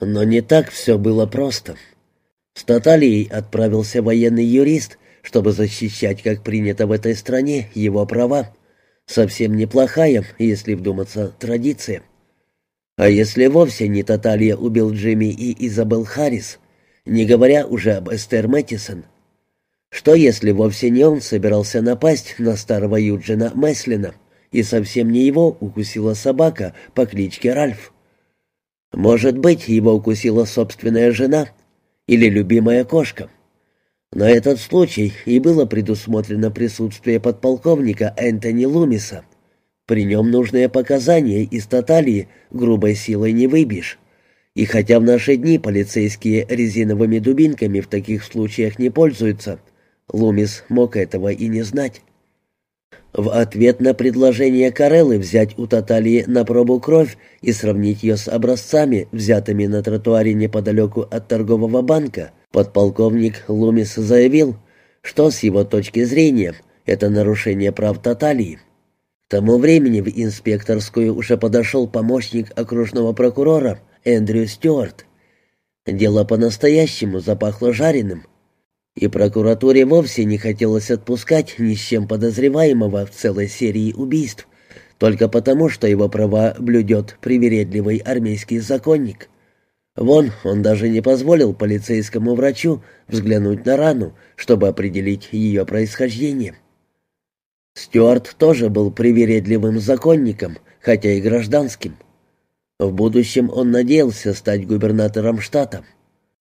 Но не так все было просто. С Таталией отправился военный юрист, чтобы защищать, как принято в этой стране, его права. Совсем неплохая, если вдуматься, традиция. А если вовсе не Таталья убил Джимми и Изабел Харрис, не говоря уже об Эстер Мэттисон? Что если вовсе не он собирался напасть на старого Юджина Меслина, и совсем не его укусила собака по кличке Ральф? Может быть, его укусила собственная жена или любимая кошка. На этот случай и было предусмотрено присутствие подполковника Энтони Лумиса. При нем нужные показания из Таталии грубой силой не выбьешь. И хотя в наши дни полицейские резиновыми дубинками в таких случаях не пользуются, Лумис мог этого и не знать. В ответ на предложение Кареллы взять у Таталии на пробу кровь и сравнить ее с образцами, взятыми на тротуаре неподалеку от торгового банка, подполковник Лумис заявил, что с его точки зрения это нарушение прав Таталии. К тому времени в инспекторскую уже подошел помощник окружного прокурора Эндрю Стюарт. Дело по-настоящему запахло жареным — и прокуратуре вовсе не хотелось отпускать ни с чем подозреваемого в целой серии убийств, только потому, что его права блюдет привередливый армейский законник. Вон, он даже не позволил полицейскому врачу взглянуть на рану, чтобы определить ее происхождение. Стюарт тоже был привередливым законником, хотя и гражданским. В будущем он надеялся стать губернатором штата.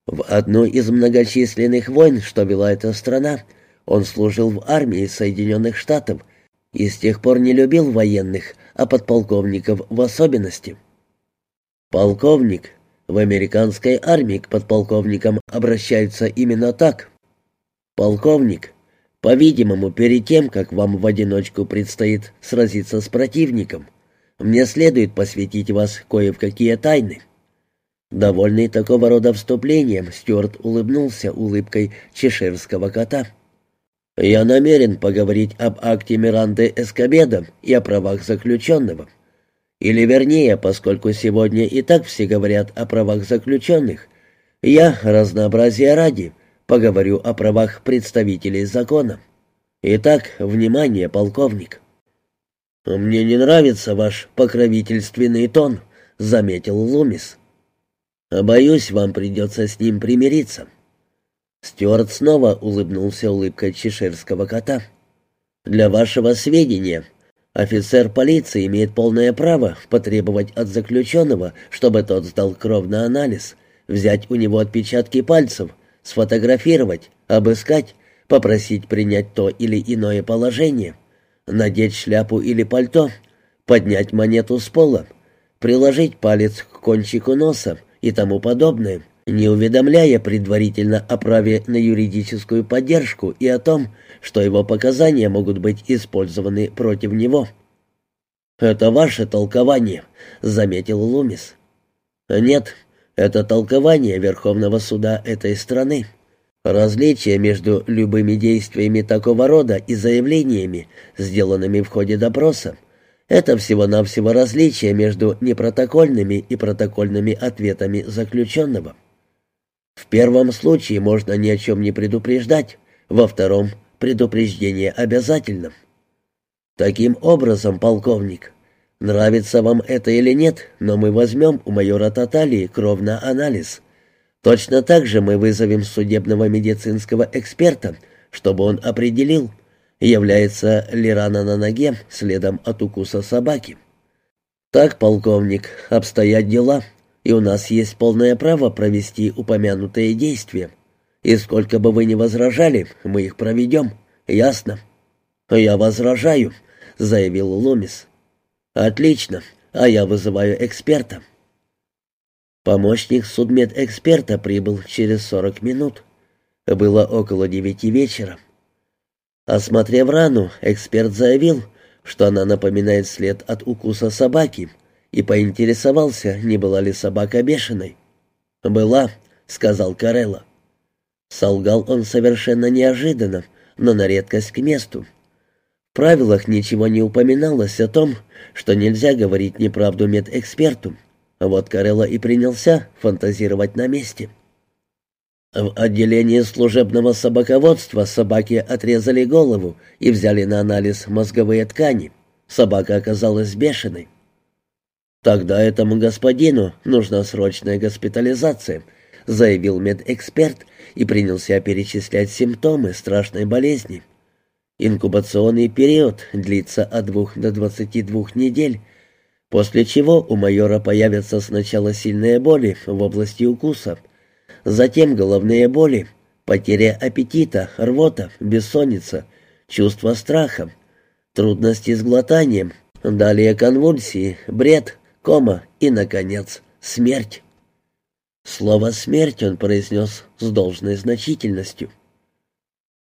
В одной из многочисленных войн, что вела эта страна, он служил в армии Соединенных Штатов и с тех пор не любил военных, а подполковников в особенности. Полковник. В американской армии к подполковникам обращаются именно так. Полковник. По-видимому, перед тем, как вам в одиночку предстоит сразиться с противником, мне следует посвятить вас кое в какие тайны. Довольный такого рода вступлением, Стюарт улыбнулся улыбкой чеширского кота. «Я намерен поговорить об акте Миранды Эскобеда и о правах заключенного. Или вернее, поскольку сегодня и так все говорят о правах заключенных, я, разнообразия ради, поговорю о правах представителей закона. Итак, внимание, полковник». «Мне не нравится ваш покровительственный тон», — заметил Лумис. Боюсь, вам придется с ним примириться». Стюарт снова улыбнулся улыбкой чеширского кота. «Для вашего сведения, офицер полиции имеет полное право потребовать от заключенного, чтобы тот сдал кровный анализ, взять у него отпечатки пальцев, сфотографировать, обыскать, попросить принять то или иное положение, надеть шляпу или пальто, поднять монету с пола, приложить палец к кончику носа, и тому подобное, не уведомляя предварительно о праве на юридическую поддержку и о том, что его показания могут быть использованы против него. «Это ваше толкование», — заметил Лумис. «Нет, это толкование Верховного суда этой страны. Различие между любыми действиями такого рода и заявлениями, сделанными в ходе допроса, это всего-навсего различие между непротокольными и протокольными ответами заключенного. В первом случае можно ни о чем не предупреждать, во втором предупреждение обязательно. Таким образом, полковник, нравится вам это или нет, но мы возьмем у майора Таталии кровный анализ. Точно так же мы вызовем судебного медицинского эксперта, чтобы он определил, является ли рана на ноге следом от укуса собаки. Так, полковник, обстоят дела, и у нас есть полное право провести упомянутые действия. И сколько бы вы ни возражали, мы их проведем. Ясно? Я возражаю, заявил Лумис. Отлично, а я вызываю эксперта. Помощник судмедэксперта прибыл через сорок минут. Было около девяти вечера. Осмотрев рану, эксперт заявил, что она напоминает след от укуса собаки, и поинтересовался, не была ли собака бешеной. «Была», — сказал Карелла. Солгал он совершенно неожиданно, но на редкость к месту. В правилах ничего не упоминалось о том, что нельзя говорить неправду медэксперту. Вот Карелла и принялся фантазировать на месте. В отделении служебного собаководства собаке отрезали голову и взяли на анализ мозговые ткани. Собака оказалась бешеной. «Тогда этому господину нужна срочная госпитализация», заявил медэксперт и принялся перечислять симптомы страшной болезни. Инкубационный период длится от двух до двадцати двух недель, после чего у майора появятся сначала сильные боли в области укуса – Затем головные боли, потеря аппетита, рвота, бессонница, чувство страха, трудности с глотанием, далее конвульсии, бред, кома и, наконец, смерть. Слово «смерть» он произнес с должной значительностью.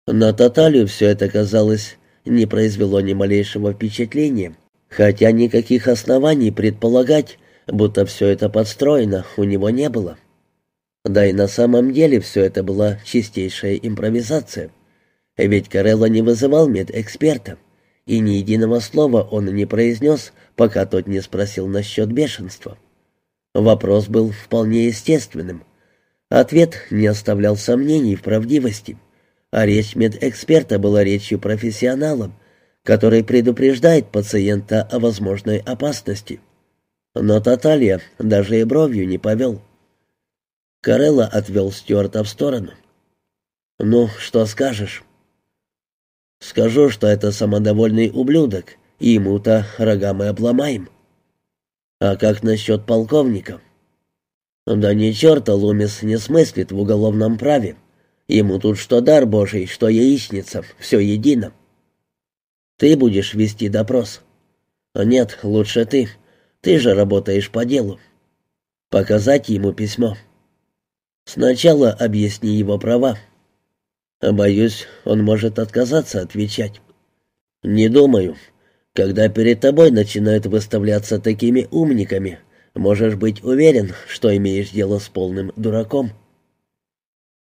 На Таталию все это, казалось, не произвело ни малейшего впечатления, хотя никаких оснований предполагать, будто все это подстроено, у него не было. Да и на самом деле все это была чистейшая импровизация. Ведь Карелло не вызывал медэксперта, и ни единого слова он не произнес, пока тот не спросил насчет бешенства. Вопрос был вполне естественным. Ответ не оставлял сомнений в правдивости, а речь медэксперта была речью профессионала, который предупреждает пациента о возможной опасности. Но Таталья даже и бровью не повел. Карелла отвел Стюарта в сторону. «Ну, что скажешь?» «Скажу, что это самодовольный ублюдок, и ему-то рога мы обломаем». «А как насчет полковника?» «Да ни черта Лумис не смыслит в уголовном праве. Ему тут что дар божий, что яичница, все едино». «Ты будешь вести допрос?» «Нет, лучше ты. Ты же работаешь по делу. Показать ему письмо». Сначала объясни его права. Боюсь, он может отказаться отвечать. Не думаю. Когда перед тобой начинают выставляться такими умниками, можешь быть уверен, что имеешь дело с полным дураком.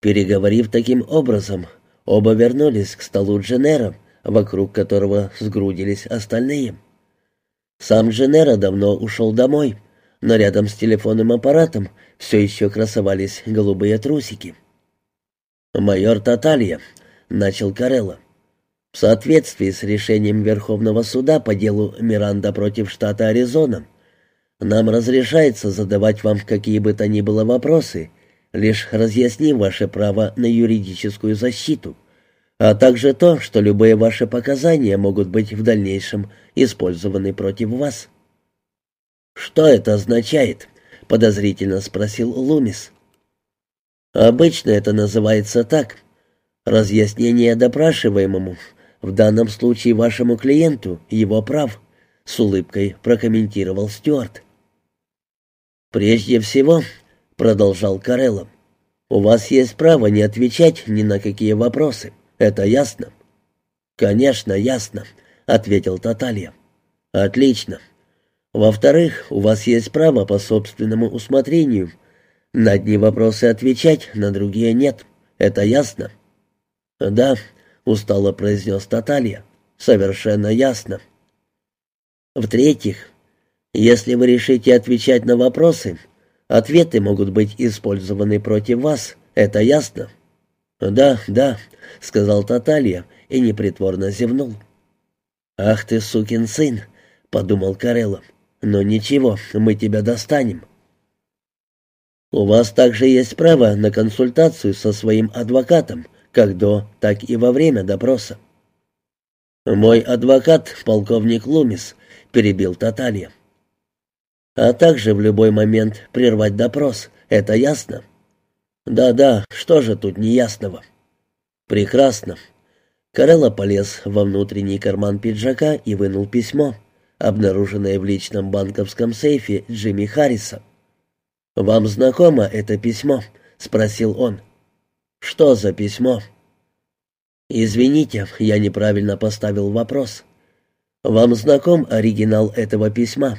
Переговорив таким образом, оба вернулись к столу Дженера, вокруг которого сгрудились остальные. Сам Дженера давно ушел домой, но рядом с телефонным аппаратом все еще красовались голубые трусики. «Майор Таталья», — начал Карелла, — «в соответствии с решением Верховного суда по делу Миранда против штата Аризона, нам разрешается задавать вам какие бы то ни было вопросы, лишь разъяснив ваше право на юридическую защиту, а также то, что любые ваши показания могут быть в дальнейшем использованы против вас». «Что это означает?» — подозрительно спросил Лумис. «Обычно это называется так. Разъяснение допрашиваемому, в данном случае вашему клиенту, его прав», — с улыбкой прокомментировал Стюарт. «Прежде всего», — продолжал Карелло, — «у вас есть право не отвечать ни на какие вопросы. Это ясно?» «Конечно, ясно», — ответил Таталья. «Отлично. Во-вторых, у вас есть право по собственному усмотрению. На одни вопросы отвечать, на другие нет. Это ясно?» «Да», — устало произнес Таталья. «Совершенно ясно». В-третьих, если вы решите отвечать на вопросы, ответы могут быть использованы против вас. Это ясно?» «Да, да», — сказал Таталья и непритворно зевнул. «Ах ты, сукин сын!» — подумал Карелов. Но ничего, мы тебя достанем. У вас также есть право на консультацию со своим адвокатом, как до, так и во время допроса. Мой адвокат, полковник Лумис, перебил Таталья. А также в любой момент прервать допрос, это ясно? Да-да, что же тут неясного? Прекрасно. Карелла полез во внутренний карман пиджака и вынул письмо обнаруженное в личном банковском сейфе Джимми Харриса. «Вам знакомо это письмо?» — спросил он. «Что за письмо?» «Извините, я неправильно поставил вопрос. Вам знаком оригинал этого письма?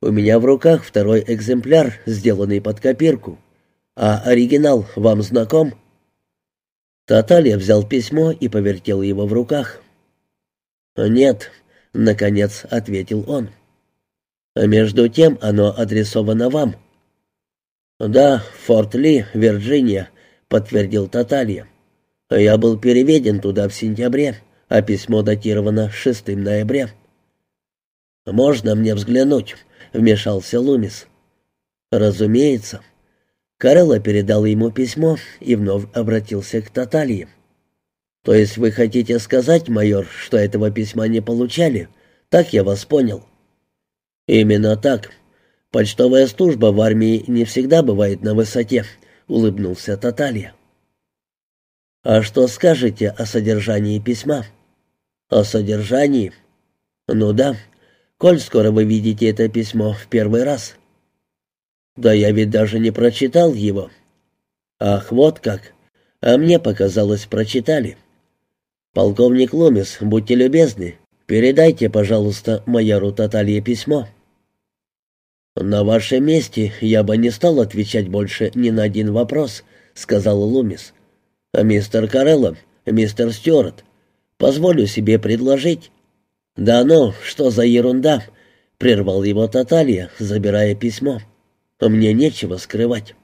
У меня в руках второй экземпляр, сделанный под копирку. А оригинал вам знаком?» Таталья взял письмо и повертел его в руках. «Нет, — наконец ответил он. «Между тем оно адресовано вам, «Да, Форт Ли, Вирджиния», — подтвердил Таталья. «Я был переведен туда в сентябре, а письмо датировано 6 ноября». «Можно мне взглянуть?» — вмешался Лумис. «Разумеется». Карелла передал ему письмо и вновь обратился к Таталье. «То есть вы хотите сказать, майор, что этого письма не получали? Так я вас понял». «Именно так. Почтовая служба в армии не всегда бывает на высоте», — улыбнулся Таталья. «А что скажете о содержании письма?» «О содержании?» «Ну да. Коль скоро вы видите это письмо в первый раз?» «Да я ведь даже не прочитал его». «Ах, вот как. А мне показалось, прочитали». «Полковник Ломис, будьте любезны, передайте, пожалуйста, майору Таталье письмо». «На вашем месте я бы не стал отвечать больше ни на один вопрос», — сказал Лумис. «А мистер Карелло, мистер Стюарт, позволю себе предложить». «Да ну, что за ерунда?» — прервал его Таталья, забирая письмо. «Мне нечего скрывать».